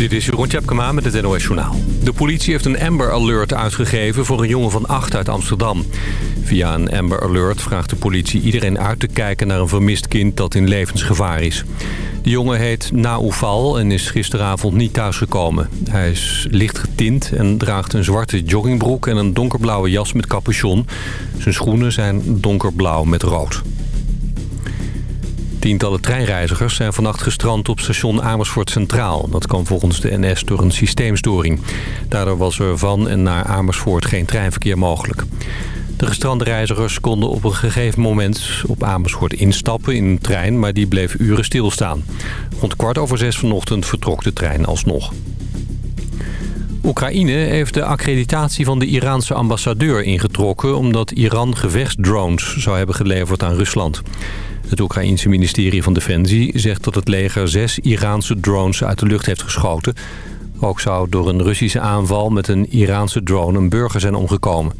Dit is Jeroen Tjepkema met het NOS Journaal. De politie heeft een Amber Alert uitgegeven voor een jongen van 8 uit Amsterdam. Via een Amber Alert vraagt de politie iedereen uit te kijken naar een vermist kind dat in levensgevaar is. De jongen heet Naoufal en is gisteravond niet thuisgekomen. Hij is licht getint en draagt een zwarte joggingbroek en een donkerblauwe jas met capuchon. Zijn schoenen zijn donkerblauw met rood. Tientallen treinreizigers zijn vannacht gestrand op station Amersfoort Centraal. Dat kwam volgens de NS door een systeemstoring. Daardoor was er van en naar Amersfoort geen treinverkeer mogelijk. De gestrande reizigers konden op een gegeven moment op Amersfoort instappen in een trein... maar die bleef uren stilstaan. Rond kwart over zes vanochtend vertrok de trein alsnog. Oekraïne heeft de accreditatie van de Iraanse ambassadeur ingetrokken... omdat Iran gevechtsdrones zou hebben geleverd aan Rusland. Het Oekraïense ministerie van Defensie zegt dat het leger zes Iraanse drones uit de lucht heeft geschoten. Ook zou door een Russische aanval met een Iraanse drone een burger zijn omgekomen.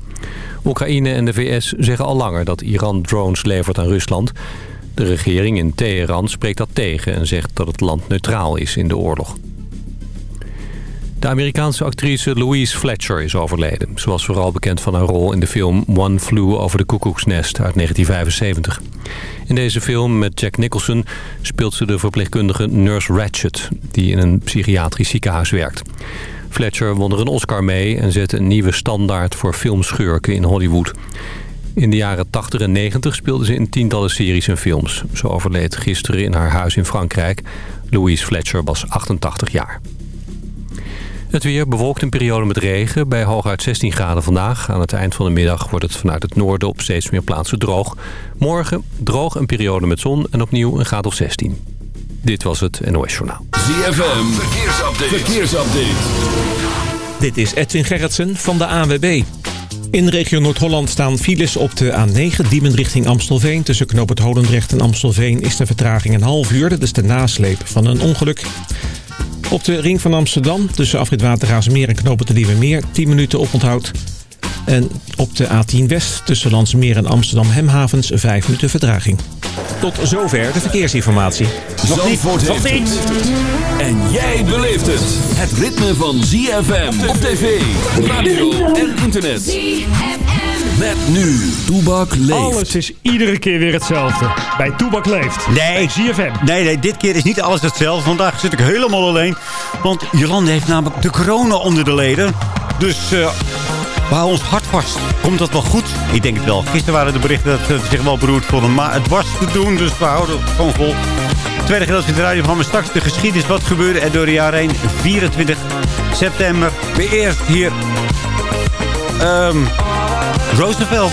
Oekraïne en de VS zeggen al langer dat Iran drones levert aan Rusland. De regering in Teheran spreekt dat tegen en zegt dat het land neutraal is in de oorlog. De Amerikaanse actrice Louise Fletcher is overleden. Ze was vooral bekend van haar rol in de film One Flew Over the Cuckoo's Nest uit 1975. In deze film met Jack Nicholson speelt ze de verpleegkundige Nurse Ratchet... die in een psychiatrisch ziekenhuis werkt. Fletcher won er een Oscar mee en zette een nieuwe standaard voor filmschurken in Hollywood. In de jaren 80 en 90 speelde ze in tientallen series en films. Ze overleed gisteren in haar huis in Frankrijk. Louise Fletcher was 88 jaar. Het weer bewolkt een periode met regen bij hooguit 16 graden vandaag. Aan het eind van de middag wordt het vanuit het noorden op steeds meer plaatsen droog. Morgen droog een periode met zon en opnieuw een graad of 16. Dit was het NOS Journaal. ZFM, verkeersupdate. verkeersupdate. Dit is Edwin Gerritsen van de ANWB. In de regio Noord-Holland staan files op de A9, Diemen richting Amstelveen. Tussen Knoop het Holendrecht en Amstelveen is de vertraging een half uur. Dat is de nasleep van een ongeluk. Op de ring van Amsterdam tussen afrit Watergaasmeer en Knopen de Nieuwe Meer 10 minuten oponthoud. En op de A10 West tussen Landsmeer en Amsterdam Hemhavens 5 minuten vertraging. Tot zover de verkeersinformatie. Nog niet, nog niet. En jij beleeft het. Het ritme van ZFM op tv, radio en internet. ZFM. Met nu Toebak leeft. Alles is iedere keer weer hetzelfde. Bij Toebak leeft. Nee. ZFM. Nee, nee, dit keer is niet alles hetzelfde. Vandaag zit ik helemaal alleen. Want Jolande heeft namelijk de corona onder de leden. Dus... Uh, houden ons hart vast. Komt dat wel goed? Ik denk het wel. Gisteren waren de berichten dat ze zich wel beroerd vonden. Maar het was te doen, dus we houden het gewoon vol. Tweede gedeelte in de radio van me straks de geschiedenis. Wat gebeurde er door de jaren heen? 24 september. Beëerst hier... Um. Roosevelt.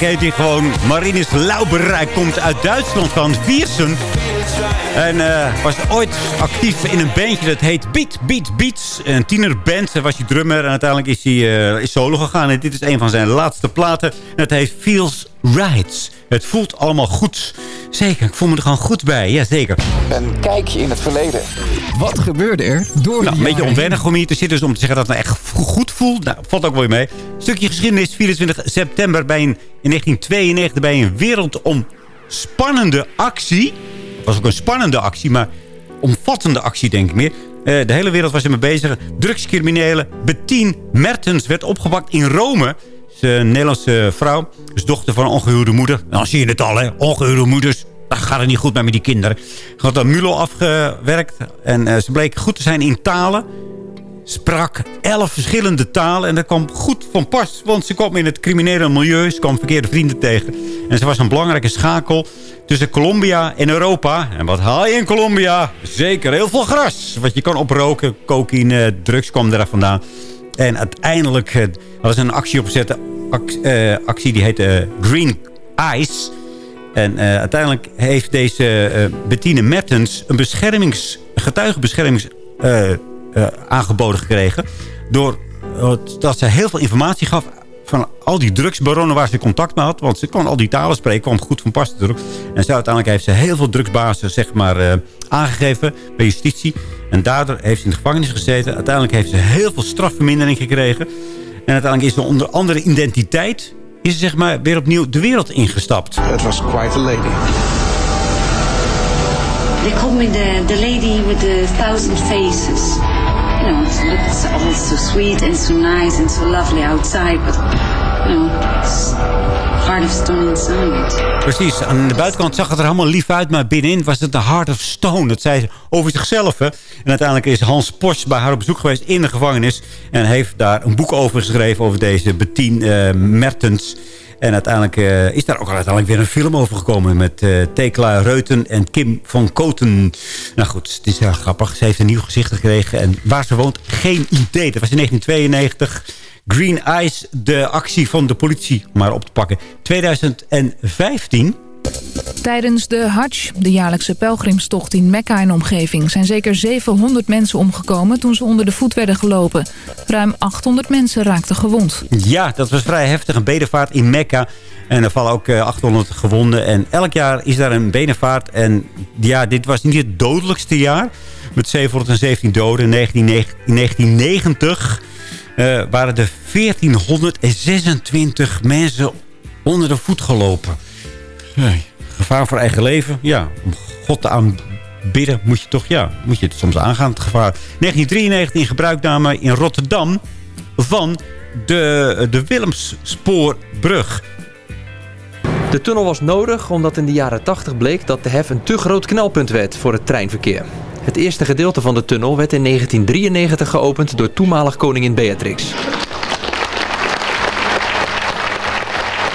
Eigenlijk heet hij gewoon Marinus Lauberij. Komt uit Duitsland van Viersen. En uh, was ooit actief in een bandje dat heet Beat Beat Beats. Een tienerband was hij drummer. En uiteindelijk is hij uh, solo gegaan. En dit is een van zijn laatste platen. En het heet Feels Right. Het voelt allemaal goed. Zeker, ik voel me er gewoon goed bij. Jazeker. Een kijkje in het verleden. Wat gebeurde er door nou, Een beetje onwennig om hier te zitten. Dus om te zeggen dat het nou echt goed voelt. Nou, valt ook wel weer mee. Stukje geschiedenis. 24 september bij een, in 1992 bij een wereldomspannende actie. Het was ook een spannende actie, maar omvattende actie denk ik meer. Uh, de hele wereld was ermee bezig. Drugscriminelen Bettine Mertens werd opgepakt in Rome een Nederlandse vrouw. is dochter van een ongehuwde moeder. Dan zie je het al, hè. Ongehuwde moeders. Dat gaat het niet goed met die kinderen. Ze had een MULO afgewerkt. En uh, ze bleek goed te zijn in talen. Sprak elf verschillende talen. En dat kwam goed van pas. Want ze kwam in het criminele milieu. Ze kwam verkeerde vrienden tegen. En ze was een belangrijke schakel tussen Colombia en Europa. En wat haal je in Colombia? Zeker heel veel gras. Wat je kan oproken. Cocaïne, drugs kwam er vandaan. En uiteindelijk uh, was een actie opgezet. Actie, uh, actie die heette Green Eyes. En uiteindelijk heeft deze Bettine Mertens een beschermings, getuigenbeschermings aangeboden gekregen. Doordat ze heel veel informatie gaf van al die drugsbaronnen waar ze contact mee had. Want ze kon al die talen spreken, kwam goed van pas terug. En zo uiteindelijk heeft ze heel veel drugsbazen zeg maar, aangegeven bij justitie. En daardoor heeft ze in de gevangenis gezeten. Uiteindelijk heeft ze heel veel strafvermindering gekregen. En uiteindelijk is ze onder andere identiteit... is ze zeg maar weer opnieuw de wereld ingestapt. Het was quite a lady. They called me the, the lady with the thousand faces. You know, it looks all so sweet and so nice and so lovely outside. But, you know, Heart of Stone inside. Precies, aan de buitenkant zag het er helemaal lief uit, maar binnenin was het de Heart of Stone. Dat zei ze over zichzelf. En uiteindelijk is Hans Posch bij haar op bezoek geweest in de gevangenis. En heeft daar een boek over geschreven over deze Bettine uh, Mertens. En uiteindelijk uh, is daar ook uiteindelijk weer een film over gekomen... met uh, Tekla Reuten en Kim van Koten. Nou goed, het is heel grappig. Ze heeft een nieuw gezicht gekregen. En waar ze woont, geen idee. Dat was in 1992... Green Eyes, de actie van de politie maar op te pakken. 2015... Tijdens de Hajj, de jaarlijkse pelgrimstocht in Mekka en omgeving... zijn zeker 700 mensen omgekomen toen ze onder de voet werden gelopen. Ruim 800 mensen raakten gewond. Ja, dat was vrij heftig. Een bedevaart in Mekka. En er vallen ook 800 eh, gewonden. En elk jaar is daar een bedevaart. En ja, dit was niet het dodelijkste jaar. Met 717 doden in 1990 uh, waren er 1426 mensen onder de voet gelopen. Nee. Gevaar voor eigen leven. Ja, om God te aanbidden moet je toch, ja, moet je het soms aangaan, het gevaar. 1993 in gebruikname in Rotterdam van de, de Willemspoorbrug. De tunnel was nodig omdat in de jaren 80 bleek dat de hef een te groot knelpunt werd voor het treinverkeer. Het eerste gedeelte van de tunnel werd in 1993 geopend door toenmalig koningin Beatrix.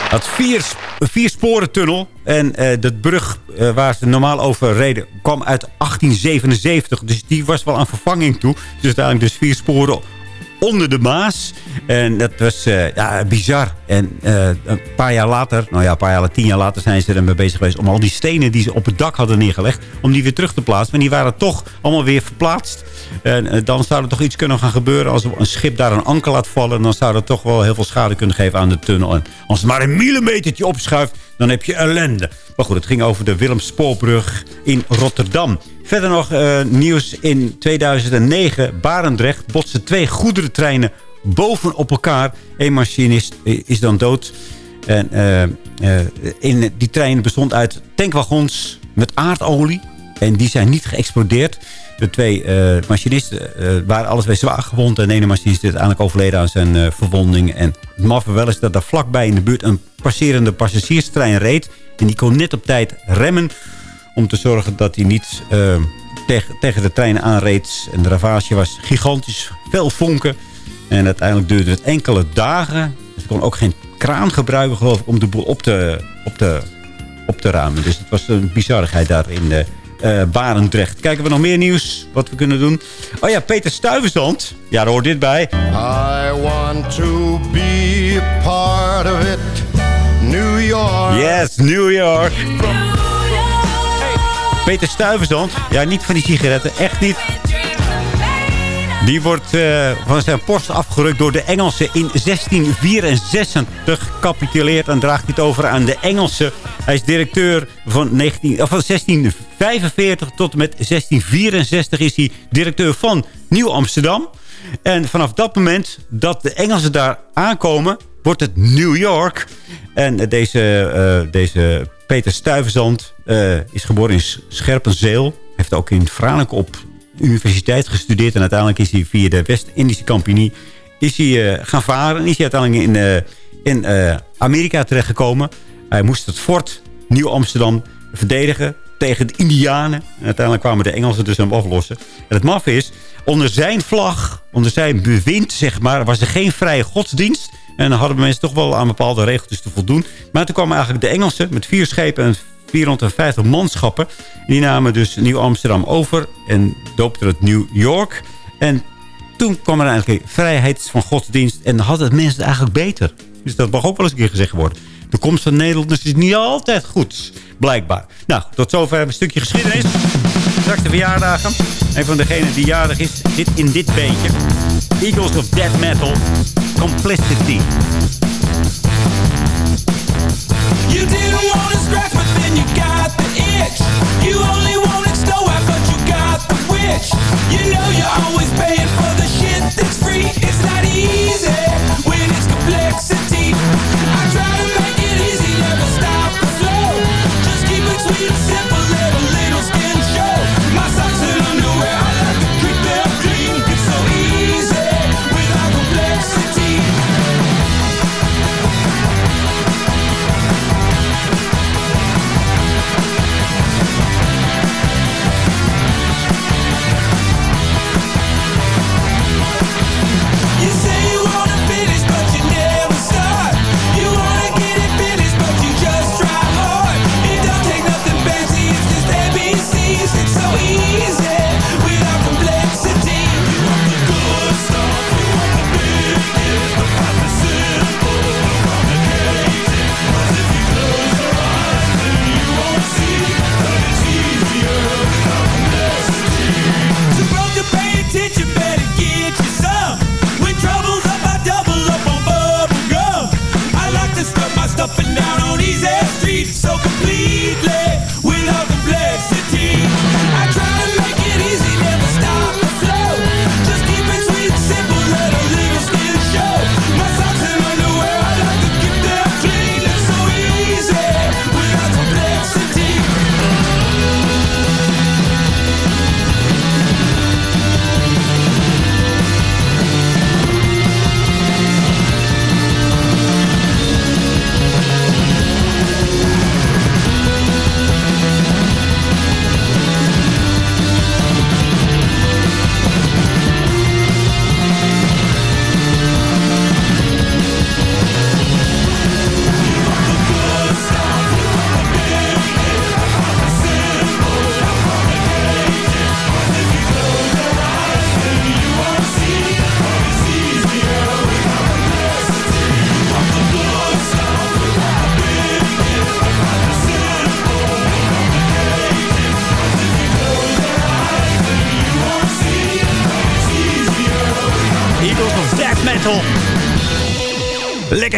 Het vier, vier sporen tunnel en uh, de brug uh, waar ze normaal over reden kwam uit 1877. Dus die was wel aan vervanging toe. Dus uiteindelijk dus vier sporen onder de Maas. En dat was uh, ja, bizar. En uh, een paar jaar later, nou ja, een paar jaar, tien jaar later zijn ze ermee bezig geweest... om al die stenen die ze op het dak hadden neergelegd, om die weer terug te plaatsen. En die waren toch allemaal weer verplaatst. En uh, dan zou er toch iets kunnen gaan gebeuren als een schip daar een anker laat vallen. Dan zou dat toch wel heel veel schade kunnen geven aan de tunnel. En als het maar een millimetertje opschuift, dan heb je ellende. Maar goed, het ging over de Willem Spoorbrug in Rotterdam. Verder nog uh, nieuws in 2009. Barendrecht botsen twee goederentreinen bovenop elkaar. Eén machinist is dan dood. En uh, in die trein bestond uit tankwagons met aardolie. En die zijn niet geëxplodeerd. De twee machinisten waren alles bij zwaar gewond. En de ene machinist is uiteindelijk overleden aan zijn verwonding. En het maffe wel is dat er vlakbij in de buurt een passerende passagierstrein reed. En die kon net op tijd remmen om te zorgen dat hij niet uh, tegen, tegen de trein aanreed. En de ravage was gigantisch, veel vonken. En uiteindelijk duurde het enkele dagen. Ze kon ook geen kraan gebruiken, geloof ik, om de boel op te, op te, op te ruimen. Dus het was een bizarigheid daar in de uh, Barendrecht. Kijken we nog meer nieuws, wat we kunnen doen. Oh ja, Peter Stuyvesant. Ja, daar hoort dit bij. I want to be part of it. New York. Yes, New York. Peter Stuyvesant. Ja, niet van die sigaretten. Echt niet. Die wordt uh, van zijn post afgerukt door de Engelsen in 1664. Capituleert en draagt dit over aan de Engelsen. Hij is directeur van, 19, of van 1645 tot met 1664 is hij directeur van Nieuw-Amsterdam. En vanaf dat moment dat de Engelsen daar aankomen, wordt het New York. En deze, uh, deze Peter Stuyvesant uh, is geboren in Scherpenzeel. Heeft ook in Franeker op universiteit gestudeerd. En uiteindelijk is hij via de West-Indische Compagnie is hij, uh, gaan varen. En is hij uiteindelijk in, uh, in Amerika terechtgekomen. Hij moest het fort Nieuw-Amsterdam verdedigen tegen de Indianen. En uiteindelijk kwamen de Engelsen dus hem aflossen. En het maf is, onder zijn vlag, onder zijn bewind, zeg maar, was er geen vrije godsdienst. En dan hadden mensen toch wel aan bepaalde regels te voldoen. Maar toen kwamen eigenlijk de Engelsen met vier schepen en 450 manschappen. Die namen dus Nieuw-Amsterdam over en doopten het New York. En toen kwam er eigenlijk vrijheid van godsdienst en hadden het mensen het eigenlijk beter. Dus dat mag ook wel eens een keer gezegd worden. De komst van Nederlanders is niet altijd goed, blijkbaar. Nou, tot zover een stukje geschiedenis. Straks de verjaardagen. Een van degenen die jarig is, zit in dit beentje. Eagles of Death Metal. Complicity. You didn't want to scratch, but then you got the itch. You only wanted snow out, but you got the witch. You know you're always paying for the shit that's free. It's not easy when it's complexity.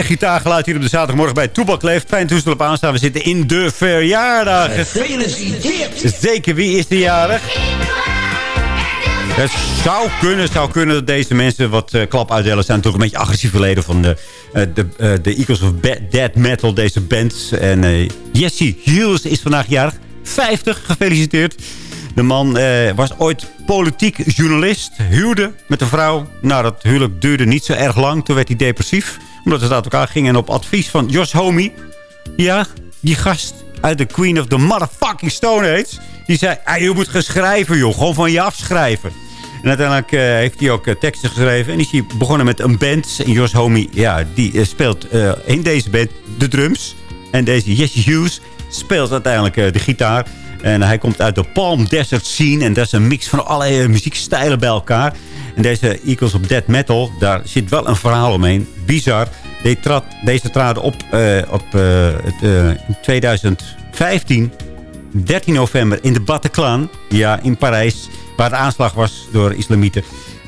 Gitaargeluid hier op de zaterdagmorgen bij Toebak Leeft. Fijn toestel op aanstaan. We zitten in de verjaardag. Zeker, wie is de jarig? Het zou kunnen, zou kunnen dat deze mensen wat uh, klap uitdelen. zijn toch een beetje agressieve leden van de, uh, de, uh, de Eagles of Dead Metal, deze bands. En Jesse Hughes is vandaag jarig. 50, gefeliciteerd. De man was ooit politiek journalist, huwde met een vrouw. Nou, dat huwelijk duurde niet zo erg lang. Toen werd hij depressief, omdat ze uit elkaar gingen. En op advies van Josh Homme, ja, die gast uit de Queen of the Motherfucking Stone Age... die zei, ah, je moet gaan schrijven, joh. Gewoon van je afschrijven. En uiteindelijk uh, heeft hij ook uh, teksten geschreven. En is hij begonnen met een band. En Josh Homme, ja, die uh, speelt in deze band de drums. En deze Jesse Hughes speelt uiteindelijk de gitaar. En hij komt uit de Palm Desert scene. En dat is een mix van allerlei muziekstijlen bij elkaar. En deze Eagles of Dead Metal, daar zit wel een verhaal omheen. Bizar. Die trad, deze traden op, eh, op eh, het, eh, in 2015, 13 november, in de Bataclan. Ja, in Parijs, waar de aanslag was door islamieten.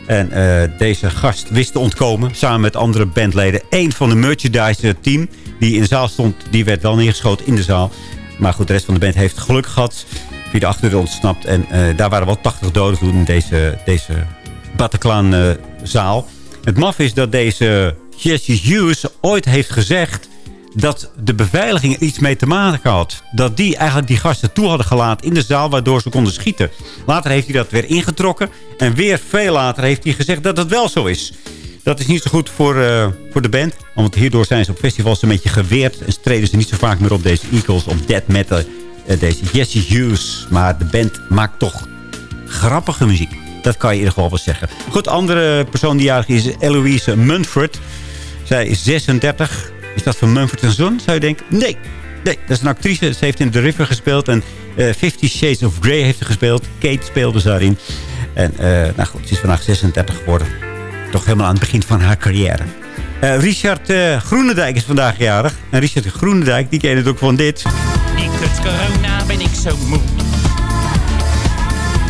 En eh, deze gast wist te ontkomen, samen met andere bandleden. Eén van de merchandise team die in de zaal stond, die werd wel neergeschoten in de zaal. Maar goed, de rest van de band heeft geluk gehad. Via de achterdeur ontsnapt. En eh, daar waren wel 80 doden toen in deze, deze Bataclan-zaal. het maf is dat deze Jesse Hughes ooit heeft gezegd dat de beveiliging er iets mee te maken had. Dat die eigenlijk die gasten toe hadden gelaten in de zaal... waardoor ze konden schieten. Later heeft hij dat weer ingetrokken. En weer veel later heeft hij gezegd dat het wel zo is. Dat is niet zo goed voor, eh, voor de band. Want hierdoor zijn ze op festivals een beetje geweerd... en treden ze niet zo vaak meer op deze Eagles, op death metal... eh, deze Jesse Hughes. Maar de band maakt toch grappige muziek. Dat kan je in ieder geval wel zeggen. Goed, andere persoon die jarig is, is Eloise Munford. Zij is 36. Is dat van Mumford Son, zou je denken? Nee. Nee, dat is een actrice. Ze heeft in The River gespeeld. En eh Fifty Shades of Grey heeft ze gespeeld. Kate speelde ze daarin. En nou goed, ze is vandaag 36 geworden. Toch helemaal aan het begin van haar carrière. Eh, Richard eh, Groenendijk is vandaag jarig. En Richard Groenendijk, die ken het ook van dit. Ik het corona ben ik zo moe.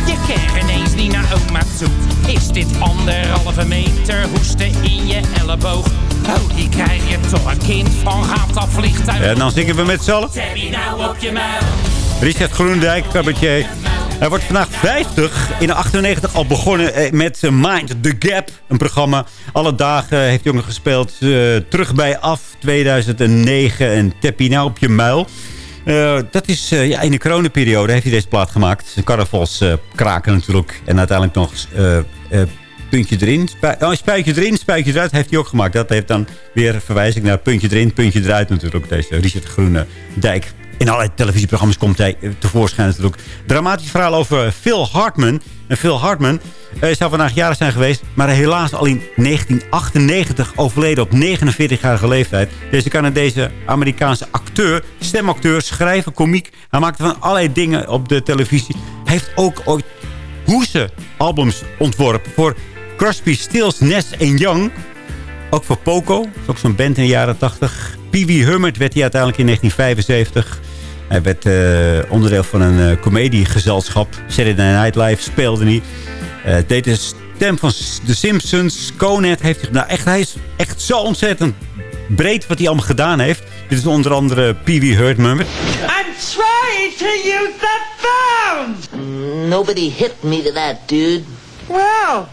Je kan ineens niet naar oma toe. Is dit anderhalve meter hoesten in je elleboog? Oh, die krijg je toch een kind van gaat dat vliegtuig. En dan zingen we met z'n allen. Nou. Richard Groenendijk, cabaretier. Hij wordt vandaag 50. In 98 al begonnen eh, met eh, Mind the Gap. Een programma. Alle dagen heeft nog gespeeld. eh, terug bij af 2009. En Teppie nou op je muil. Dat is ja, in de coronaperiode heeft hij deze plaat gemaakt. Carnavals eh, kraken natuurlijk. En uiteindelijk nog puntje erin. Oh, spuitje erin, spuitje eruit heeft hij ook gemaakt. Dat heeft dan weer verwijzing naar puntje erin, puntje eruit natuurlijk. Deze Richard Groenendijk. In allerlei televisieprogramma's komt hij tevoorschijn natuurlijk. Dramatisch verhaal over Phil Hartman. En Phil Hartman eh, zou vandaag jaren zijn geweest. Maar helaas al in 1998 overleden op 49-jarige leeftijd. Deze Canadese Amerikaanse acteur, stemacteur, schrijver, komiek. Hij maakte van allerlei dingen op de televisie. Hij heeft ook ooit Hoese albums ontworpen. Voor Crosby, Stills, Nash Young. Ook voor Poco. Dat is ook zo'n band in de jaren 80. Pee Wee Hermit werd hij uiteindelijk in 1975. Hij werd eh, onderdeel van een uh, comediegezelschap. Saturday Night Live speelde hij. Eh, deed de stem van The Simpsons. Conet heeft hij... Nou, echt, hij is echt zo ontzettend breed wat hij allemaal gedaan heeft. Dit is onder andere Pee Wee Hermit. I'm trying to use that phone! Nobody hit me to that, dude. Well,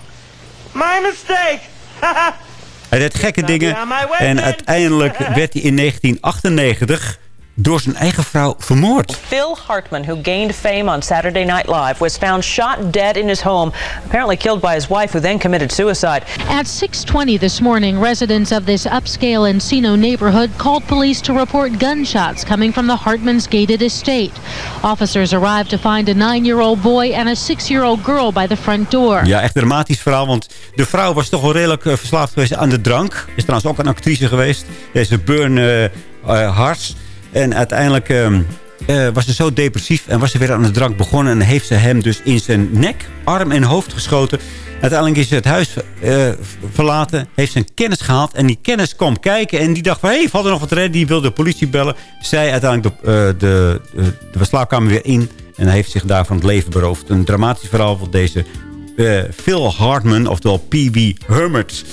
my mistake. Hij deed gekke dingen. En uiteindelijk werd hij in 1998 door zijn eigen vrouw vermoord. Phil Hartman, who gained fame on Saturday Night Live, was found shot dead in his home, apparently killed by his wife, who then committed suicide. At 6:20 this morning, residents of this upscale Encino neighborhood called police to report gunshots coming from the Hartman's gated estate. Officers arrived to find a 9-year-old boy and a 6-year-old girl by the front door. Ja, echt dramatisch verhaal, want de vrouw was toch wel redelijk eh, verslaafd geweest aan de drank. Is trouwens ook een actrice geweest. Deze Burn uh, uh, Hars. En uiteindelijk uh, uh, was ze zo depressief en was ze weer aan de drank begonnen. En heeft ze hem dus in zijn nek, arm en hoofd geschoten. Uiteindelijk is ze het huis uh, verlaten, heeft zijn kennis gehaald. En die kennis kwam kijken en die dacht van... hé, hey, valt er nog wat redden? Die wilde de politie bellen. Zij uiteindelijk de, de, de, de slaapkamer weer in. En heeft zich daarvan het leven beroofd. Een dramatisch verhaal van deze Phil Hartman, oftewel P.B. Hermit...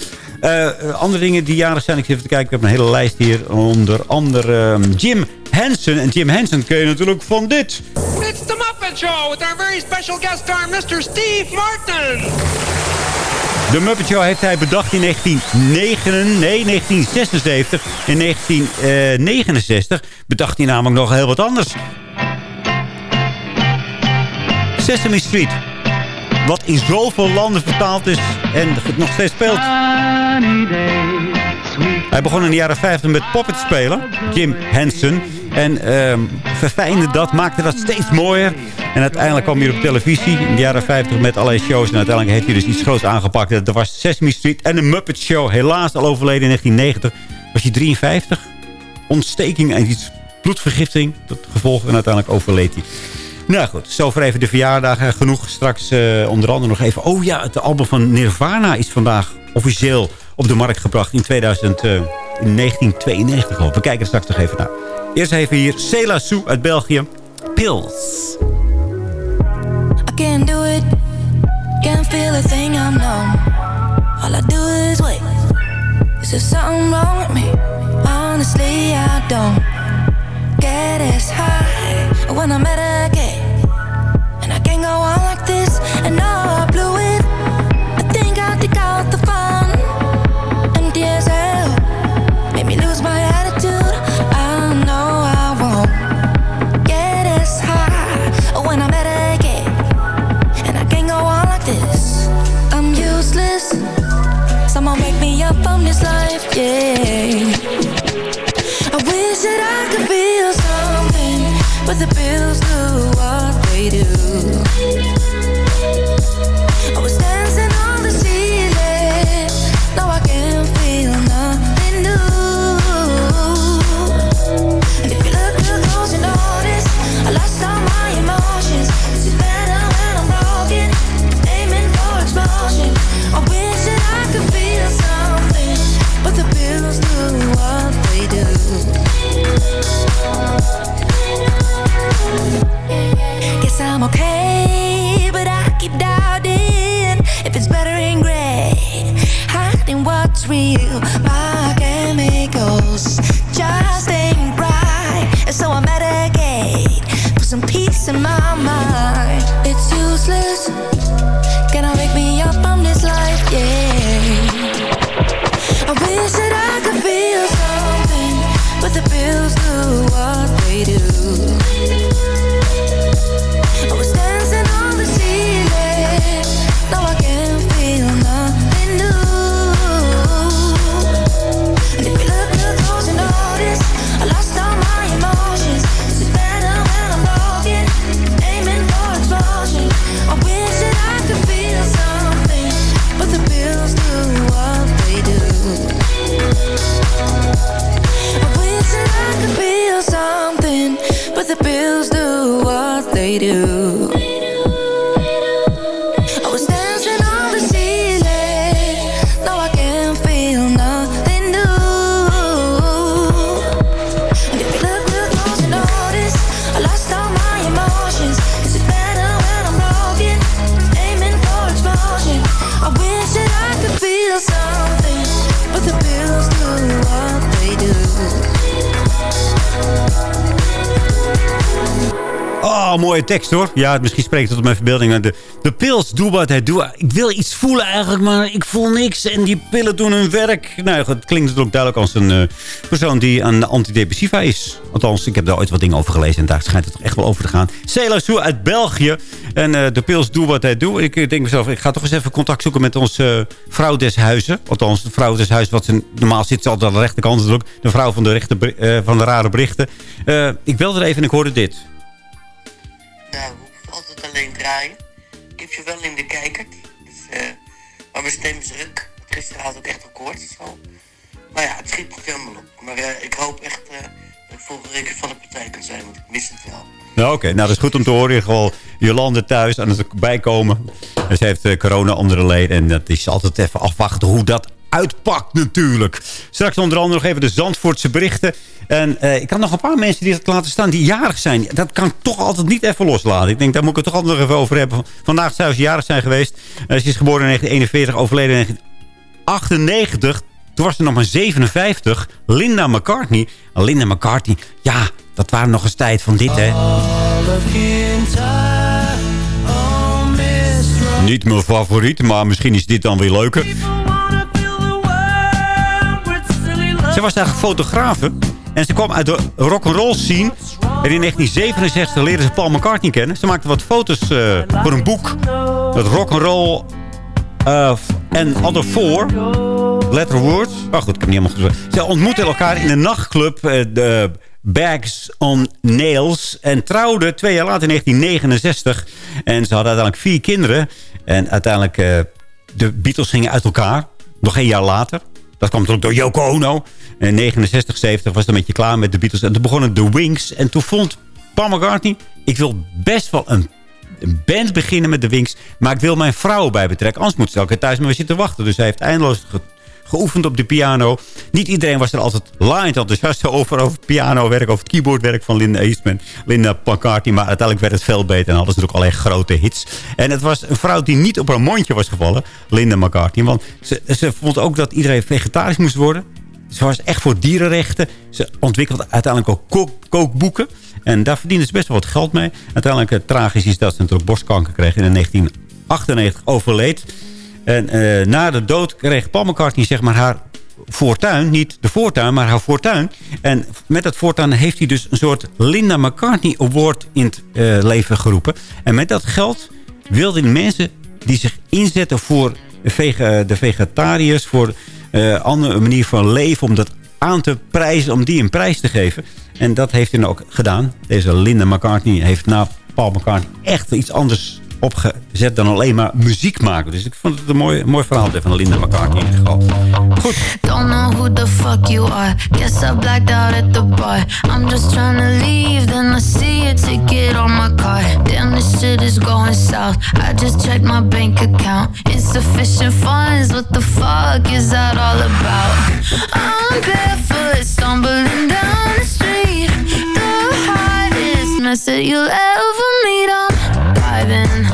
Uh, andere dingen die jarig zijn, ik zit even te kijken. Ik heb een hele lijst hier. Onder andere um, Jim Henson. En Jim Henson ken je natuurlijk van dit. It's the Muppet Show with our very special guest star, Mr. Steve Martin. De Muppet Show heeft hij bedacht in 1909, nee, 1976. In 1969 bedacht hij namelijk nog heel wat anders. Sesame Street. Wat in zoveel landen vertaald is en nog steeds speelt. Hij begon in de jaren 50 met poppet spelen. Jim Henson. En um, verfijnde dat, maakte dat steeds mooier. En uiteindelijk kwam hij op televisie in de jaren 50 met allerlei shows. En uiteindelijk heeft hij dus iets groots aangepakt. Dat was Sesame Street en de Muppet Show. Helaas al overleden in 1990. Was hij 53. Ontsteking en iets bloedvergiftiging. Tot gevolg en uiteindelijk overleed hij. Nou goed, zover even de verjaardagen. Genoeg straks uh, onder andere nog even... Oh ja, het album van Nirvana is vandaag officieel op de markt gebracht in 2000... Uh, in 1992 geloof ik. We kijken er straks nog even naar. Eerst even hier Cela Sou uit België. Pils. I can't do it. Can't feel a thing I'm numb. All I do is wait. Is there something wrong with me? Honestly, I don't get as high when I medicate. And I can't go on like this. And I blew it. I think I took out the fun. Empty as hell. Made me lose my attitude. I know I won't get as high when I. And I can't go on like this. I'm useless. Someone wake me up from this life, yeah. But the pills do what they do. Do what they do. Oh, mooie tekst hoor. Ja, misschien spreekt het op mijn verbeelding. De, de pils, doe wat hij doet. Ik wil iets voelen eigenlijk, maar ik voel niks. En die pillen doen hun werk. Nou, het klinkt natuurlijk duidelijk als een eh, persoon die een antidepressiva is. Althans, ik heb daar ooit wat dingen over gelezen. En daar schijnt het toch echt wel over te gaan. Cela Sou uit België. En eh, de pils, doe wat hij doet. Ik eh, denk mezelf, ik ga toch eens even contact zoeken met onze vrouw des huizen. Althans, de vrouw des huizen. Wat ze, normaal zit ze altijd aan de rechterkant. De vrouw van de, rechte, van de rare berichten. Ik belde er even en ik hoorde dit. Nou, hoeven altijd alleen draaien. Ik heb je wel in de kijker. Dus, eh, maar mijn stem is druk. Gisteren had ik echt koorts. Zo. Maar ja, het schiet niet helemaal op. Maar eh, ik hoop echt eh, dat ik volgende week van de partij kan zijn. Want ik mis het wel. Nou, oké. Nou, dat is goed om te horen. Ieder geval Jolande thuis aan het bijkomen. En ze heeft corona onder de leden. En dat is altijd even afwachten hoe dat uitpakt natuurlijk. Straks onder andere nog even de Zandvoortse berichten. En eh, ik had nog een paar mensen die het laten staan die jarig zijn. Dat kan ik toch altijd niet even loslaten. Ik denk, daar moet ik het toch altijd nog even over hebben. Vandaag zou ze jarig zijn geweest. Eh, ze is geboren in 1941, overleden in 1998. Toen was ze nog maar 57. Linda McCartney. Linda McCartney, ja, dat waren nog eens tijd van dit, hè. Niet mijn favoriet, maar misschien is dit dan weer leuker. Ze was eigenlijk fotografe. En ze kwam uit de rock'n'roll scene. En in 1967 leerde ze Paul McCartney kennen. Ze maakte wat foto's eh, voor een boek. Dat rock'n'roll uh, and Other Four. Letter Words. Oh goed, ik heb niet helemaal gezegd. Ze ontmoetten elkaar in een nachtclub. eh, de Bags on Nails. En trouwden twee jaar later in 1969. En ze hadden uiteindelijk vier kinderen. En uiteindelijk... eh, de Beatles gingen uit elkaar. Nog een jaar later. Dat kwam natuurlijk door Yoko Ono. En 69, 70 was het een beetje klaar met de Beatles. En toen begonnen de Wings. En toen vond Paul McCartney... Ik wil best wel een, band beginnen met de Wings. Maar ik wil mijn vrouw bij betrekken. Anders moet ze elke thuis maar zitten wachten. Dus hij heeft eindeloos geoefend op de piano. Niet iedereen was er altijd live enthousiast over, over pianowerk, over het keyboardwerk van Linda Eastman, Linda McCartney. Maar uiteindelijk werd het veel beter en hadden ze ook allerlei grote hits. En het was een vrouw die niet op haar mondje was gevallen, Linda McCartney. Want ze, ze vond ook dat iedereen vegetarisch moest worden. Ze was echt voor dierenrechten. Ze ontwikkelde uiteindelijk ook kook- kookboeken. En daar verdiende ze best wel wat geld mee. Uiteindelijk het tragisch is dat ze natuurlijk borstkanker kreeg. En in 1998 overleed. En eh, na de dood kreeg Paul McCartney zeg maar haar voortuin. Niet de voortuin, maar haar fortuin. En met dat fortuin heeft hij dus een soort Linda McCartney Award in het eh, leven geroepen. En met dat geld wilden de mensen die zich inzetten voor de, vege- de vegetariërs... voor eh andere manier van leven, om dat aan te prijzen, om die een prijs te geven. En dat heeft hij nou ook gedaan. Deze Linda McCartney heeft na Paul McCartney echt iets anders opgezet dan alleen maar muziek maken. Dus ik vond het een mooi, mooi verhaal van Linda McCartney in ieder. Goed. Don't know who the fuck you are. Guess I blacked out at the bar. I'm just trying to leave, then I see a ticket on my car. Damn, this shit is going south. I just checked my bank account. Insufficient funds, what the fuck is that all about? I'm barefoot, stumbling down the street. The hardest mess that you'll ever meet. I'm driving.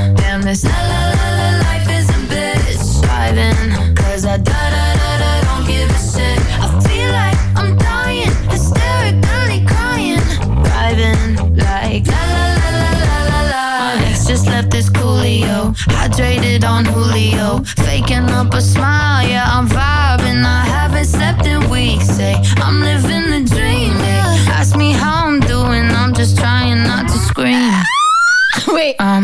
This la la la la life is a bitch. Driving, cause I da da da da don't give a shit. I feel like I'm dying, hysterically crying. Driving like la la la la la la la. My ex just left this coolio, hydrated on Julio, faking up a smile. Yeah, I'm vibing. I haven't slept in weeks. Say I'm living the dream. They ask me how I'm doing. I'm just trying not to scream. Wait, I'm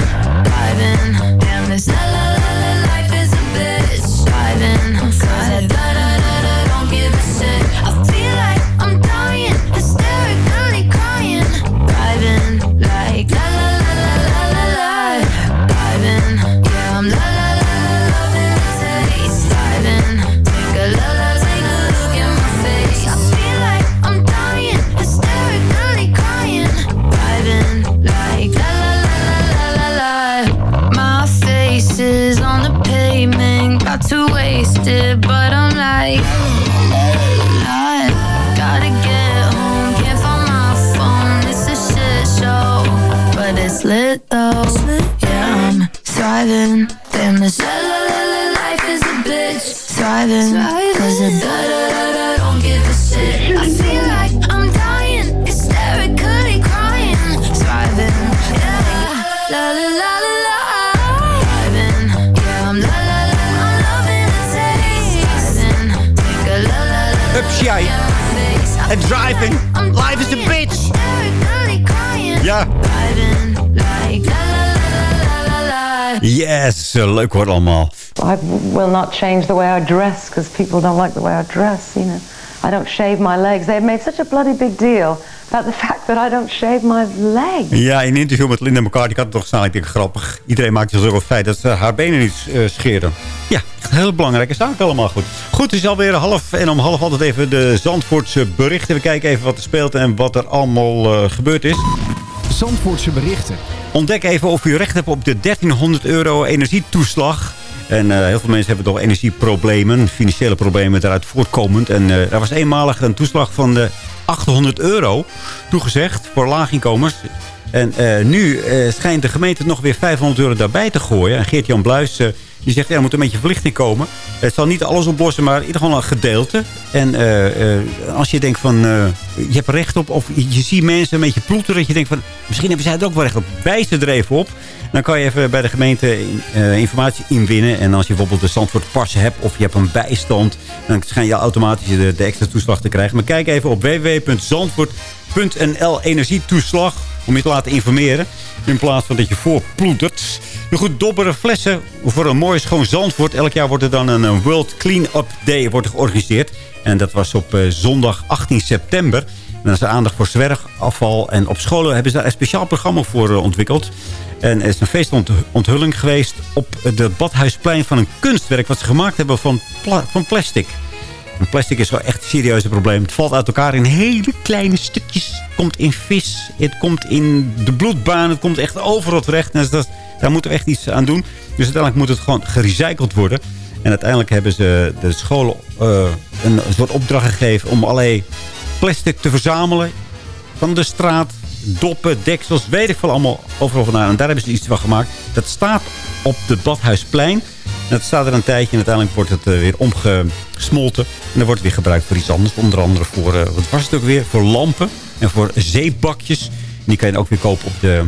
En driving. Life is a bitch. Ja. Yes, leuk hoor allemaal. I will not change the way I dress because people don't like the way I dress, you know. I don't shave my legs. They've made such a bloody big deal about the fact that I don't shave my legs. Ja, in een interview met Linda McCartney ik had het toch staan. Ik denk grappig. Iedereen maakt zich zorgen over het feit dat ze haar benen niet eh, scheren. Ja, heel belangrijk. Is ook allemaal goed. Goed, het is alweer half. En om half altijd even de Zandvoortse berichten. We kijken even wat er speelt en wat er allemaal eh, gebeurd is. Zandvoortse berichten. Ontdek even of u recht hebt op de 1300 euro energietoeslag. En eh, heel veel mensen hebben toch energieproblemen, financiële problemen daaruit voortkomend. En eh er was eenmalig een toeslag van de 800 euro toegezegd voor laaginkomens. En eh, nu schijnt de gemeente nog weer 500 euro daarbij te gooien. En Geert-Jan Bluis die zegt, ja, er moet een beetje verlichting komen. Het zal niet alles oplossen, maar in ieder geval een gedeelte. En als je denkt van, je hebt recht op, of je, ziet mensen een beetje ploeteren. Dat je denkt van, misschien hebben zij er ook wel recht op. Wijs er even op. Dan kan je even bij de gemeente eh, informatie inwinnen. En als je bijvoorbeeld de Zandvoort pas hebt of je hebt een bijstand... dan schijn je automatisch de, de extra toeslag te krijgen. Maar kijk even op www.zandvoort.nl energietoeslag om je te laten informeren. In plaats van dat je voorploetert. Nu goed, dobbere flessen voor een mooi schoon Zandvoort. Elk jaar wordt er dan een World Clean-up Day wordt georganiseerd. En dat was op eh, zondag 18 september. En dan is aandacht voor zwergafval. En op scholen hebben ze daar een speciaal programma voor eh, ontwikkeld. En er is een feestonthulling geweest op het Badhuisplein van een kunstwerk... wat ze gemaakt hebben van, van plastic. En plastic is wel echt een serieus probleem. Het valt uit elkaar in hele kleine stukjes. Het komt in vis, het komt in de bloedbaan, het komt echt overal terecht. En dat, daar moeten we echt iets aan doen. Dus uiteindelijk moet het gewoon gerecycled worden. En uiteindelijk hebben ze de scholen eh, een soort opdracht gegeven... om allerlei plastic te verzamelen van de straat. Doppen, deksels, weet ik veel allemaal overal vandaan. En daar hebben ze iets van gemaakt. Dat staat op de Badhuisplein. En dat staat er een tijdje en uiteindelijk wordt het eh, weer omgesmolten. En dan wordt het weer gebruikt voor iets anders. Onder andere voor, eh, wat was het ook weer? Voor lampen en voor zeepbakjes. Die kan je ook weer kopen op de,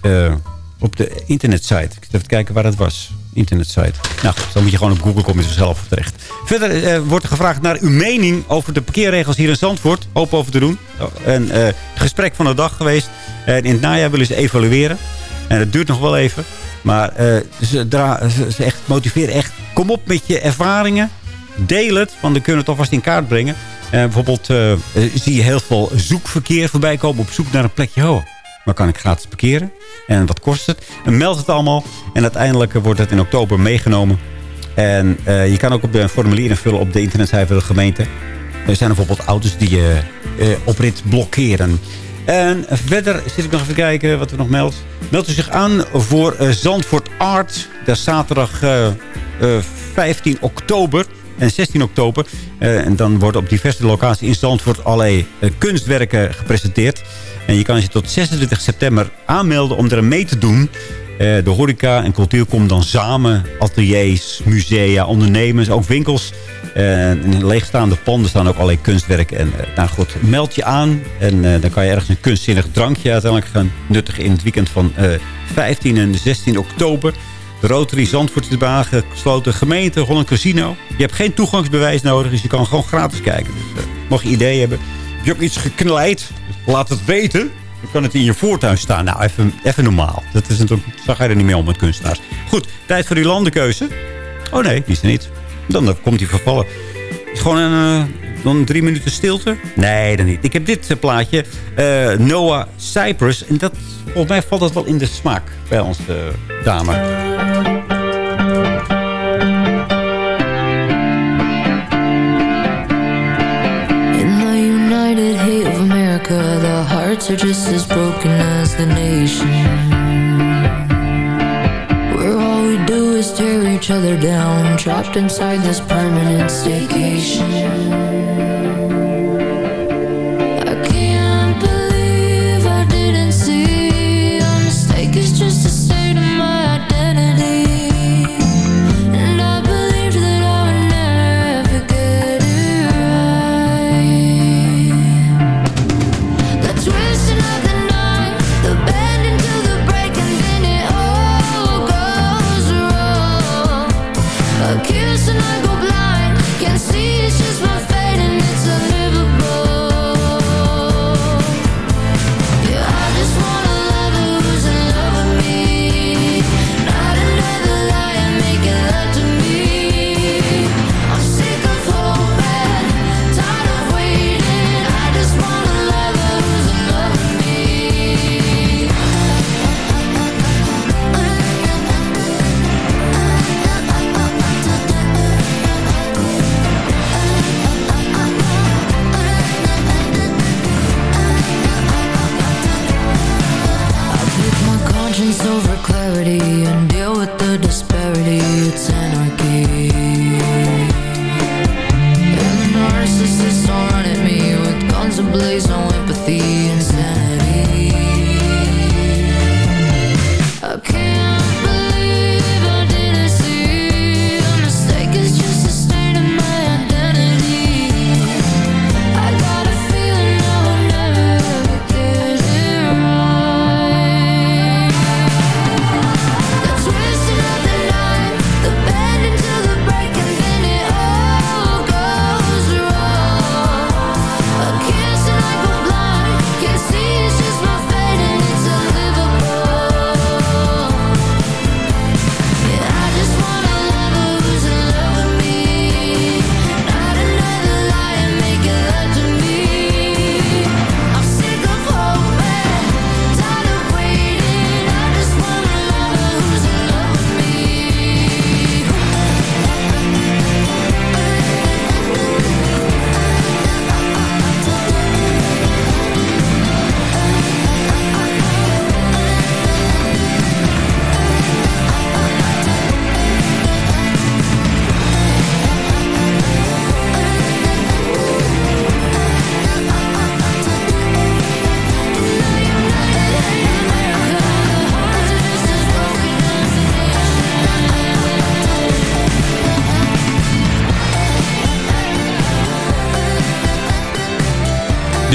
eh, op de internetsite. Ik even kijken waar dat was. Internetsite. Nou goed, dan moet je gewoon op Google komen zelf terecht. Verder eh, wordt er gevraagd naar uw mening over de parkeerregels hier in Zandvoort. Hoop over te doen. Een eh, gesprek van de dag geweest. En in het najaar willen ze evalueren. En dat duurt nog wel even. Maar eh, ze, echt motiveren echt. Kom op met je ervaringen. Deel het, want dan kunnen we het alvast in kaart brengen. En bijvoorbeeld eh, zie je heel veel zoekverkeer voorbij komen. Op zoek naar een plekje. Oh, kan ik gratis parkeren? En wat kost het? En meld het allemaal. En uiteindelijk wordt het in oktober meegenomen. En eh, je kan ook op de formulier invullen op de internetsite van de gemeente. Er zijn bijvoorbeeld auto's die je eh, op rit blokkeren. En verder zit ik nog even kijken wat er nog meldt. Meldt u zich aan voor eh, Zandvoort Art. Dat is zaterdag eh, eh, 15 oktober en 16 oktober. En dan worden op diverse locaties in Zandvoort allerlei kunstwerken gepresenteerd. En je kan je tot 26 september aanmelden om er mee te doen. Eh, de horeca en cultuur komen dan samen. Ateliers, musea, ondernemers, ook winkels. Eh, in leegstaande panden staan ook allerlei kunstwerken. En eh, nou goed, meld je aan. En dan kan je ergens een kunstzinnig drankje uiteindelijk gaan nuttigen in het weekend van eh, 15 en 16 oktober. De Rotary Zandvoort is erbij aangesloten. Gemeente, Holland Casino. Je hebt geen toegangsbewijs nodig, dus je kan gewoon gratis kijken. Dus mocht je ideeën hebben. Heb je ook iets gekleid? Laat het weten. Dan kan het in je voortuin staan. Nou, even, even normaal. Dat is natuurlijk, zag hij er niet mee om met kunstenaars. Goed, tijd voor die landenkeuze. Oh nee, die is er niet. Dan komt hij vervallen. Gewoon een, eh, dan drie minuten stilte? Nee, dan niet. Ik heb dit eh, plaatje. eh, Noah Cypress. En dat, volgens mij valt dat wel in de smaak bij onze dame. America, the hearts are just as broken as the nation. Where all we do is tear each other down, trapped inside this permanent staycation.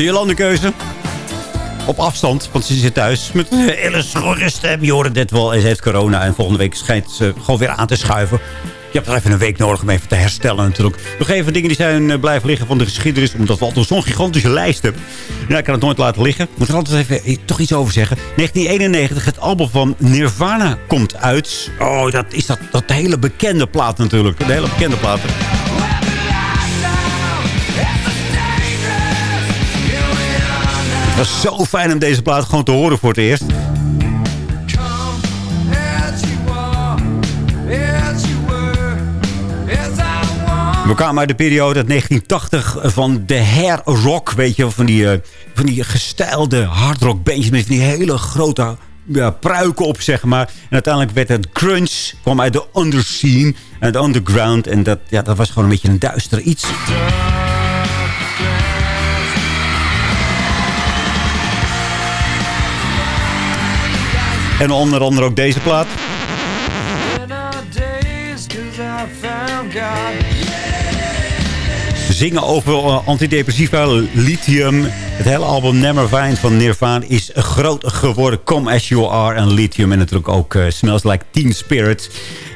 Jolande-keuze. Op afstand, want ze zit thuis met een hele schorre stem. Je net wel. En ze heeft corona en volgende week schijnt ze gewoon weer aan te schuiven. Je hebt er even een week nodig om even te herstellen natuurlijk. Nog even dingen die zijn eh, blijven liggen van de geschiedenis. Omdat we altijd zo'n gigantische lijst hebben. Ja, ik kan het nooit laten liggen. Moet er altijd even eh, toch iets over zeggen. 1991, het album van Nirvana komt uit. Oh, dat is dat, dat hele bekende plaat natuurlijk. De hele bekende plaat. Het was zo fijn om deze plaat gewoon te horen voor het eerst. We kwamen uit de periode uit 1980 van de hair rock, weet je, van die, eh, van die gestijlde hardrock bandjes met die hele grote ja, pruiken op, zeg maar. En uiteindelijk werd het grunge, kwam uit de underscene en de underground. En dat, ja, dat was gewoon een beetje een duister iets. En onder andere ook deze plaat. Zingen over eh, antidepressiva, lithium. Het hele album Nevermind van Nirvana is groot geworden. Come As You Are en Lithium. En natuurlijk ook eh, Smells Like Teen Spirit.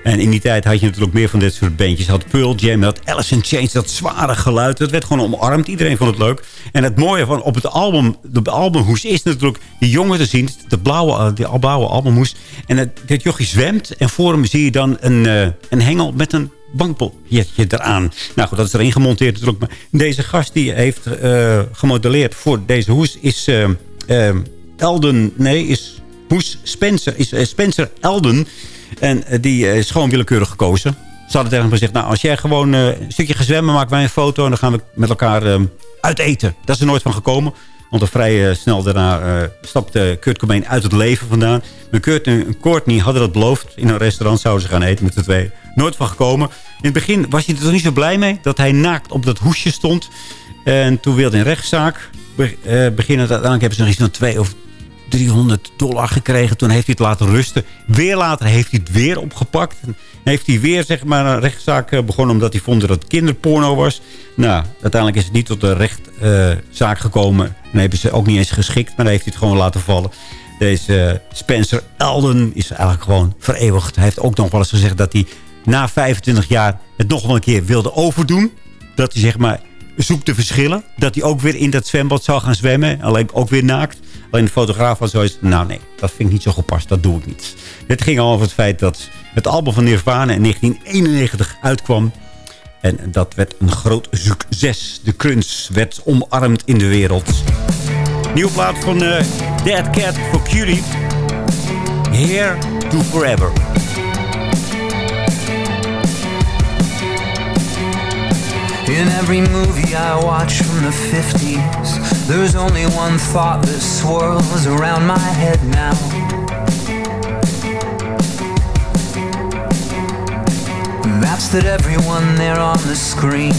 En in die tijd had je natuurlijk meer van dit soort bandjes. Je had Pearl Jam, had Alice in Chains, dat zware geluid. Dat werd gewoon omarmd. Iedereen vond het leuk. En het mooie van op het album, de albumhoes is natuurlijk die jongen te zien. De blauwe, eh, die blauwe albumhoes. En het, dit jochie zwemt. En voor hem zie je dan een, een hengel met een bankbiljetje eraan. Nou goed, dat is erin gemonteerd natuurlijk. Maar deze gast die heeft eh, gemodelleerd voor deze hoes is eh, eh, Elden. Nee, is hoes Spencer. Is Spencer Elden. En die is gewoon willekeurig gekozen. Ze hadden tegen hem gezegd, nou als jij gewoon een stukje gaat zwemmen, maken wij een foto en dan gaan we met elkaar uit eten. Dat is er nooit van gekomen. Want al vrij snel daarna eh, stapte Kurt Cobain uit het leven vandaan. Maar Kurt en Courtney hadden dat beloofd. In een restaurant zouden ze gaan eten met z'n twee. Nooit van gekomen. In het begin was hij er toch niet zo blij mee dat hij naakt op dat hoesje stond. En toen wilde een rechtszaak eh, beginnen. Uiteindelijk hebben ze nog iets van twee of 300 dollar gekregen. Toen heeft hij het laten rusten. Weer later heeft hij het weer opgepakt. En heeft hij weer zeg maar, een rechtszaak eh, begonnen... omdat hij vond dat het kinderporno was. Nou, uiteindelijk is het niet tot de rechtszaak gekomen. En hebben ze ook niet eens geschikt. Maar dan heeft hij het gewoon laten vallen. Deze eh, Spencer Elden is eigenlijk gewoon vereeuwigd. Hij heeft ook nog wel eens gezegd dat hij na 25 jaar... het nog wel een keer wilde overdoen. Dat hij zeg maar zoekt de verschillen. Dat hij ook weer in dat zwembad zou gaan zwemmen. Alleen ook weer naakt. Alleen de fotograaf was zoiets... Nou nee, dat vind ik niet zo gepast. Dat doe ik niet. Dit ging over het feit dat het album van Nirvana in 1991 uitkwam. En dat werd een groot succes. De crunch werd omarmd in de wereld. Nieuwe plaat van eh, Dead Cat for Cutie. Here to Forever. In every movie I watch from the 50s, there's only one thought that swirls around my head now. That's that everyone there on the screen,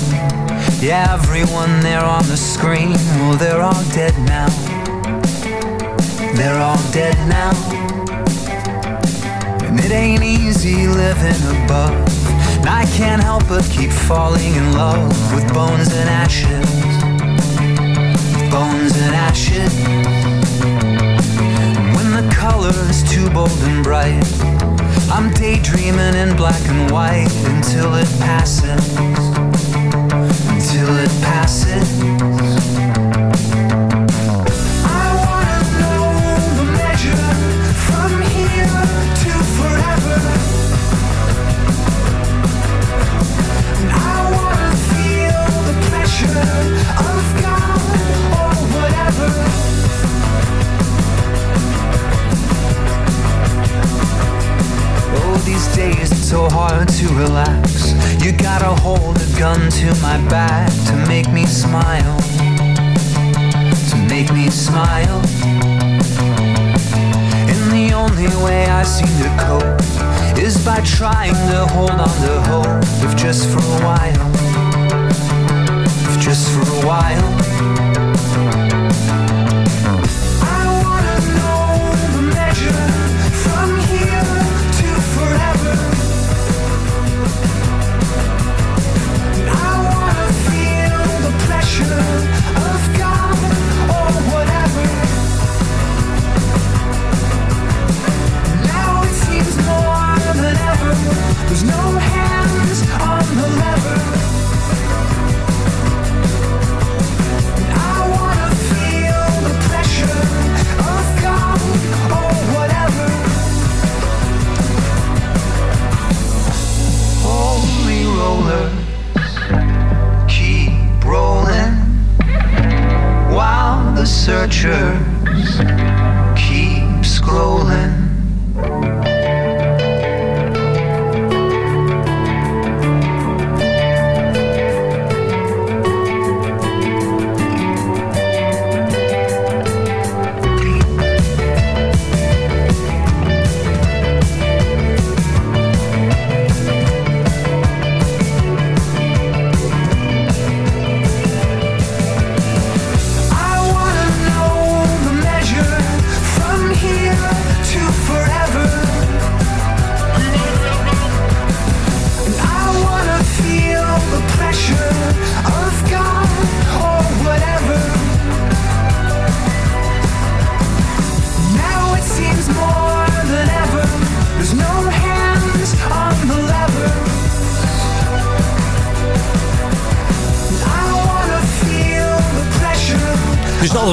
yeah, everyone there on the screen, well, they're all dead now. They're all dead now. And it ain't easy living above. And I can't help but keep falling in love with bones and ashes. Bones and ashes. When the color is too bold and bright, I'm daydreaming in black and white until it passes. Until it passes. These days it's so hard to relax. You gotta hold a gun to my back to make me smile. To make me smile. And the only way I seem to cope is by trying to hold on to hope, if just for a while. If just for a while.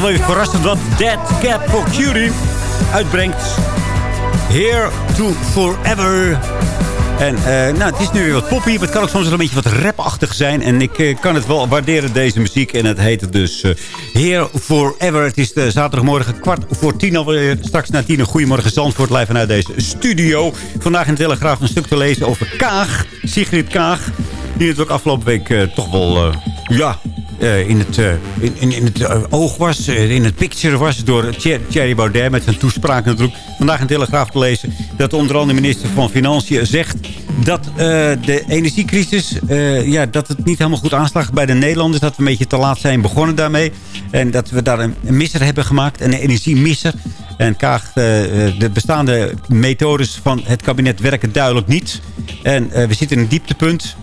Wel weer verrassend wat Dead Cap for Cutie uitbrengt. Here to Forever. En eh, nou, het is nu weer wat poppy, maar het kan ook soms wel een beetje wat rapachtig zijn. En ik eh, kan het wel waarderen, deze muziek. En het heet dus eh, Here Forever. Het is zaterdagmorgen kwart voor tien alweer. Straks na tien een goedemorgen Zandvoort. Live vanuit deze studio. Vandaag in de Telegraaf een stuk te lezen over Kaag. Sigrid Kaag. Die natuurlijk afgelopen week toch wel... ja, eh, in het, eh, in, in, het eh, oog was, in het picture was door Thierry Baudet met zijn toespraak natuurlijk. Vandaag de Telegraaf te lezen dat onder andere minister van Financiën zegt dat de energiecrisis, ja, dat het niet helemaal goed aanslaagt bij de Nederlanders. Dat we een beetje te laat zijn begonnen daarmee. En dat we daar een, een misser hebben gemaakt, een energiemisser. En Kaag, de bestaande methodes van het kabinet werken duidelijk niet. En we zitten in een dieptepunt.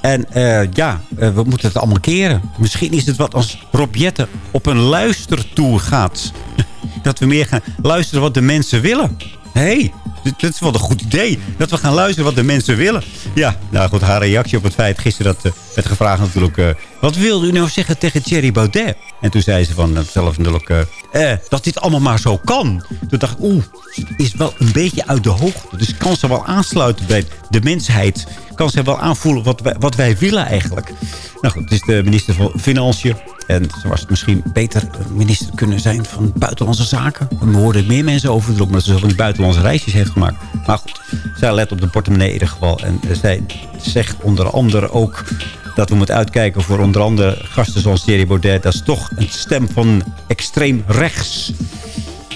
En eh, ja, eh, we moeten het allemaal keren. Misschien is het wat als Rob Jetten op een luistertour gaat. Dat we meer gaan luisteren wat de mensen willen. Hé, hey, dit is wel een goed idee. Dat we gaan luisteren wat de mensen willen. Ja, nou goed, haar reactie op het feit. Gisteren dat, eh, werd gevraagd natuurlijk... wat wilde u nou zeggen tegen Thierry Baudet? En toen zei ze van zelf natuurlijk... eh, dat dit allemaal maar zo kan. Toen dacht ik, oeh, het is wel een beetje uit de hoogte. Dus kan ze wel aansluiten bij de mensheid. Kan ze wel aanvoelen wat wij, wat wij willen eigenlijk. Nou goed, het is de minister van Financiën. En ze was misschien beter minister kunnen zijn van buitenlandse zaken. We hoorden meer mensen over het omdat ze zoveel buitenlandse reisjes heeft gemaakt. Maar goed, zij let op de portemonnee in ieder geval. En zij zegt onder andere ook dat we moeten uitkijken voor onder andere gasten zoals Thierry Baudet. Dat is toch een stem van extreem rechts.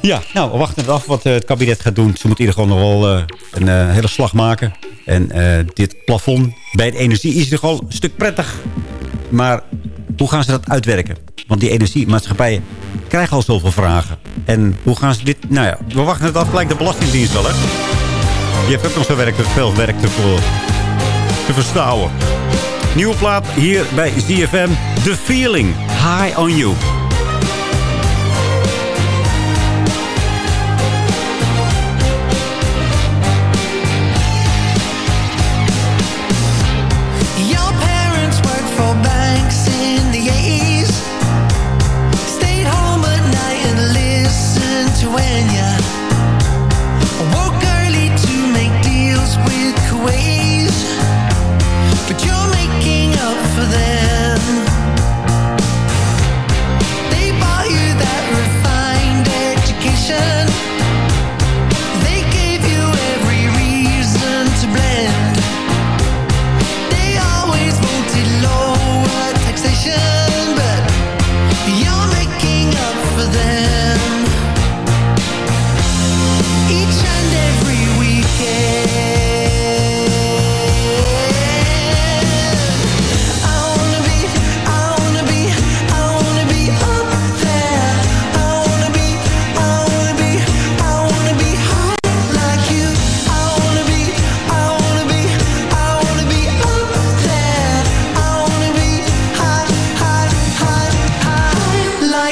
Ja, nou, we wachten het af wat eh, het kabinet gaat doen. Ze moeten in ieder geval nog wel eh, een eh, hele slag maken. En dit plafond bij de energie is toch al een stuk prettig. Maar hoe gaan ze dat uitwerken? Want die energiemaatschappijen krijgen al zoveel vragen. En hoe gaan ze dit... Nou ja, we wachten het af. Gelijk de Belastingdienst wel, hè? Die heeft ook nog zo werk, veel werk te, te verstouwen. Nieuwe plaat hier bij ZFM. The Feeling. High on You.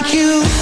like you.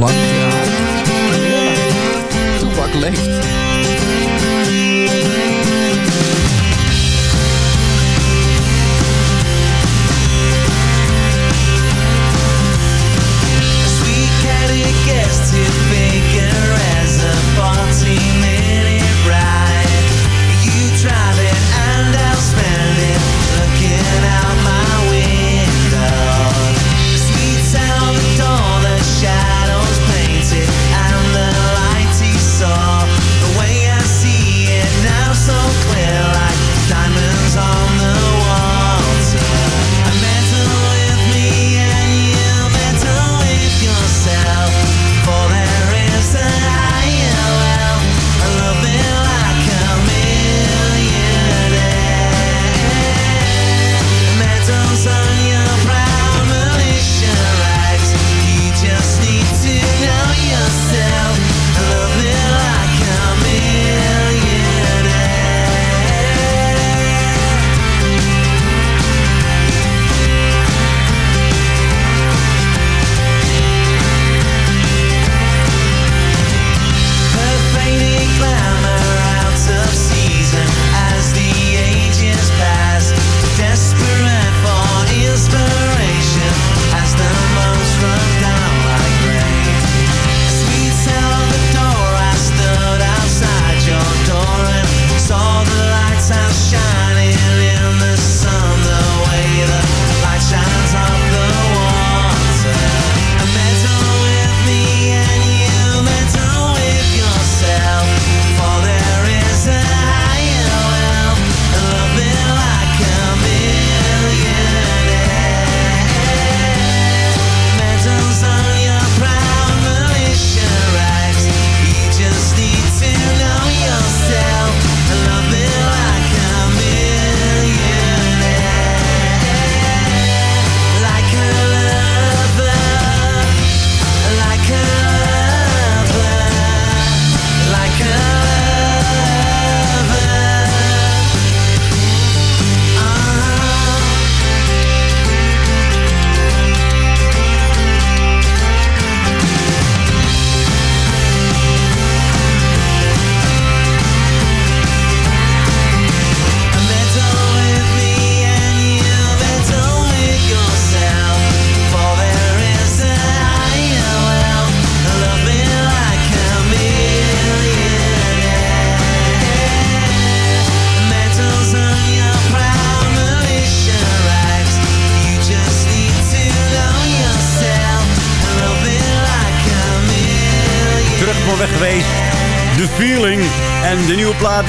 Lang.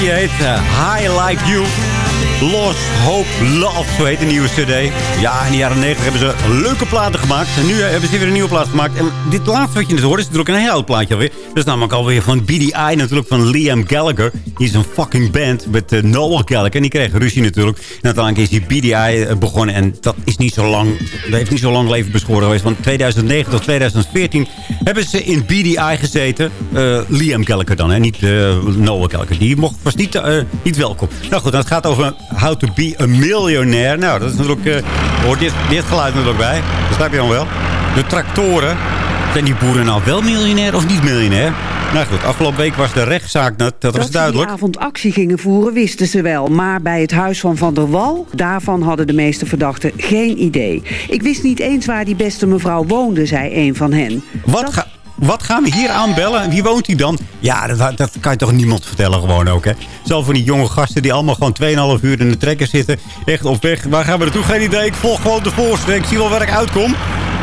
De nieuwe plaat die heet eh, High Like You. Love, zo heet de nieuwe cd. Ja, in de jaren 90 hebben ze leuke platen gemaakt. En nu eh, hebben ze weer een nieuwe plaat gemaakt. En dit laatste wat je net hoort is natuurlijk een heel oud plaatje alweer. Dat is namelijk alweer van BDI natuurlijk, van Liam Gallagher. Die is een fucking band met uh, Noel Gallagher. En die kreeg ruzie natuurlijk. En uiteindelijk is die BDI eh, begonnen. En dat is niet zo lang, dat heeft niet zo lang leven beschoren geweest. Van 2009 tot 2014 hebben ze in BDI gezeten. Liam Gallagher dan, hè? niet uh, Noel Gallagher. Die mocht, was niet, niet welkom. Nou goed, het gaat over How to be a Millionaire. Nou, dat is natuurlijk... eh hoort dit, dit geluid natuurlijk bij. Dat snap je dan wel. De tractoren. Zijn die boeren nou wel miljonair of niet miljonair? Nou goed, afgelopen week was de rechtszaak, dat, dat was Dat duidelijk. ze die avond actie gingen voeren wisten ze wel. Maar bij het huis van Van der Wal, daarvan hadden de meeste verdachten geen idee. Ik wist niet eens waar die beste mevrouw woonde, zei een van hen. Wat, ga, wat gaan we hier aanbellen? Wie woont hij dan? Ja, dat, kan je toch niemand vertellen gewoon ook, hè? Zo van die jonge gasten die allemaal gewoon 2,5 uur in de trekker zitten. Echt op weg. Waar gaan we naartoe? Geen idee. Ik volg gewoon de voorste. Ik zie wel waar ik uitkom.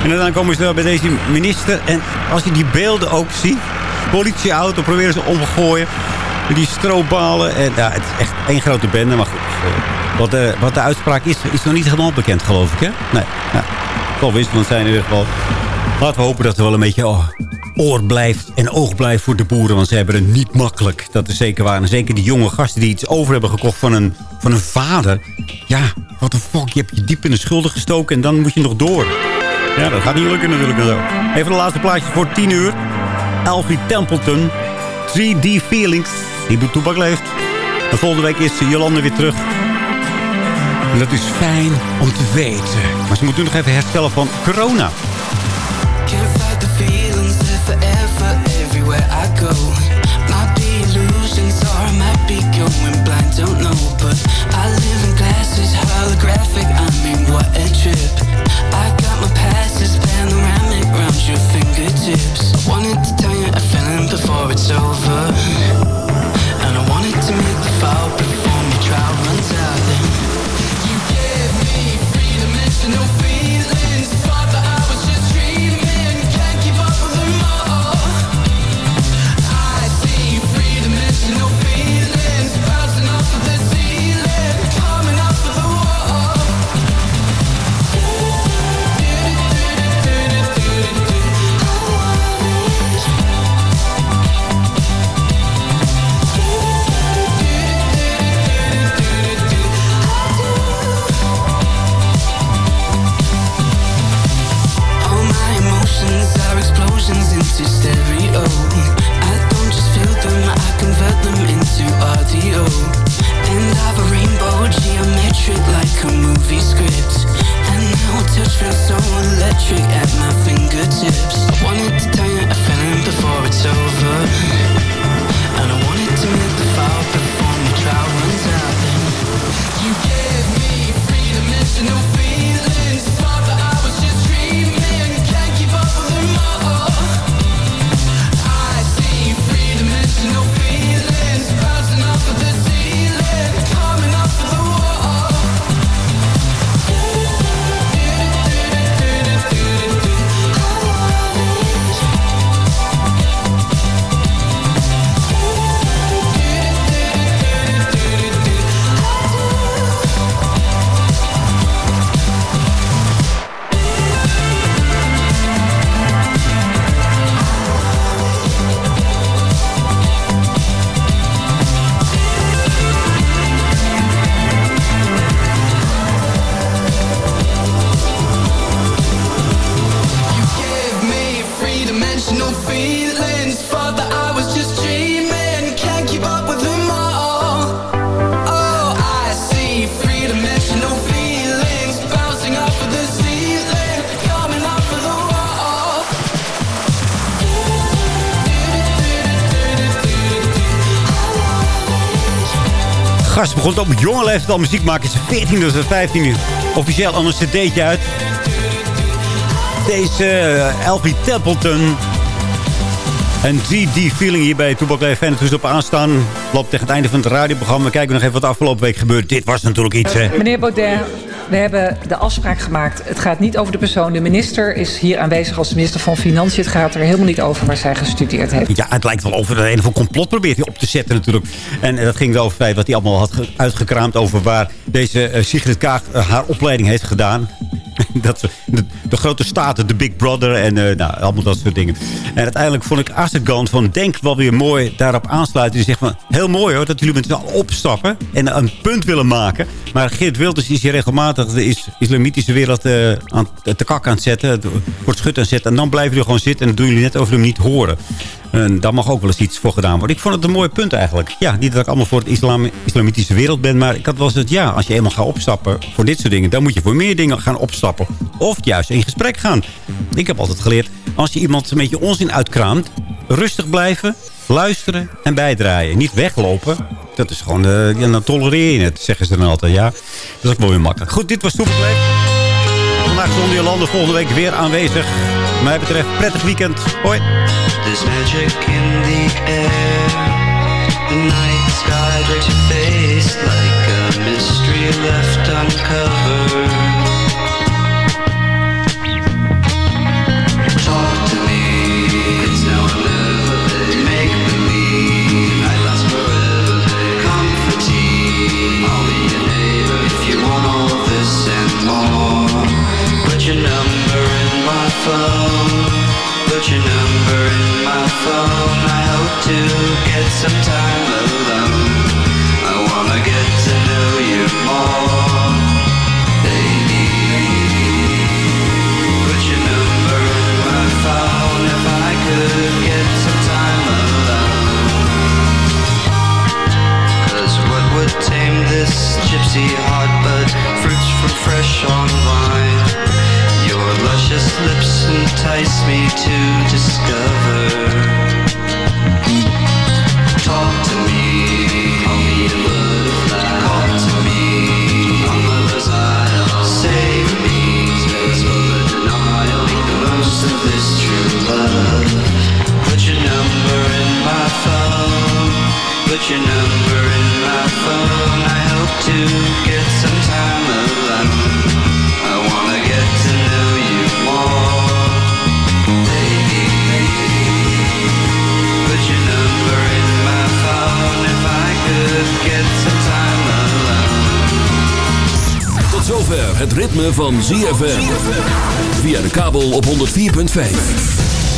En dan komen ze bij deze minister. En als je die beelden ook ziet. Politieauto proberen ze om te gooien. Die stroopbalen. En ja, het is echt één grote bende. Maar goed. eh, Wat de, wat de uitspraak is, is nog niet helemaal bekend, geloof ik, hè? Nee. Ja. Wel wisselend zijn in ieder geval. Laten we hopen dat er wel een beetje oh, oor blijft en oog blijft voor de boeren. Want ze hebben het niet makkelijk. Dat is zeker waar. En zeker die jonge gasten die iets over hebben gekocht van een, van een vader. Ja, wat een fuck. Je hebt je diep in de schulden gestoken en dan moet je nog door. Ja, dat gaat niet lukken natuurlijk. Even de laatste plaatje voor 10 uur. Elfie Templeton. 3D Feelings. Die bij Toepak leeft. En volgende week is Jolande weer terug. En dat is fijn om te weten. Maar ze moet nu nog even herstellen van corona. Forever everywhere I go. Might be illusions or I might be going blind, don't know. But I live in glasses, holographic. I mean, what a trip. I got my passes panoramic round your fingertips. I wanted to tell you a feeling before it's over. Gast begon op jonge leeftijd al muziek maken. Ze 14 dus 15 officieel al een cd'tje uit. Deze eh, Elfie Templeton. En 3D Feeling hier bij Toebak Leef en het op aanstaan. Loopt tegen het einde van het radioprogramma. We kijken nog even wat de afgelopen week gebeurt. Dit was natuurlijk iets. Meneer Baudet, we hebben de afspraak gemaakt. Het gaat niet over de persoon. De minister is hier aanwezig als minister van Financiën. Het gaat er helemaal niet over waar zij gestudeerd heeft. Ja, het lijkt wel over een of complot probeert hij op te zetten natuurlijk. En eh, dat ging wel over wat hij allemaal had ge- uitgekraamd... over waar deze eh, Sigrid Kaag eh, haar opleiding heeft gedaan. dat de, de grote staten, de Big Brother en eh, nou, allemaal dat soort dingen. En uiteindelijk vond ik Azargan van Denk wel weer mooi daarop aansluiten. Die zegt van, heel mooi hoor, dat jullie met z'n opstappen en een punt willen maken. Maar Geert Wilders is hier regelmatig de is, islamitische wereld eh, aan, te kak aan het zetten. Wordt schut aan het zetten. En dan blijven jullie gewoon zitten en dan doen jullie net over hem niet horen. En daar mag ook wel eens iets voor gedaan worden. Ik vond het een mooi punt eigenlijk. Ja, niet dat ik allemaal voor het islam, islamitische wereld ben. Maar ik had wel eens het, ja, als je eenmaal gaat opstappen voor dit soort dingen... dan moet je voor meer dingen gaan opstappen. Of juist in gesprek gaan. Ik heb altijd geleerd, als je iemand een beetje onzin uitkraamt... rustig blijven, luisteren en bijdraaien. Niet weglopen. Dat is gewoon, eh, ja, dan tolereer je het, zeggen ze dan altijd. Ja, dat is ook wel weer makkelijk. Goed, dit was Soepelkleef. Vandaag zonder Jolande, volgende week weer aanwezig. Wat mij betreft, prettig weekend. Hoi. In the night like a mystery left uncovered. To get some time alone. I wanna get to know you more, baby. Put your number in my phone if I could get some time alone. Cause what would tame this gypsy heart but fruits from fresh on vine? Your luscious lips entice me to discover put your number in my phone. I hope to get some time alone. I wanna get to know you more. Baby, put your number in my phone. If I could get some time alone. Tot zover het ritme van ZFM. Via de kabel op 104.5.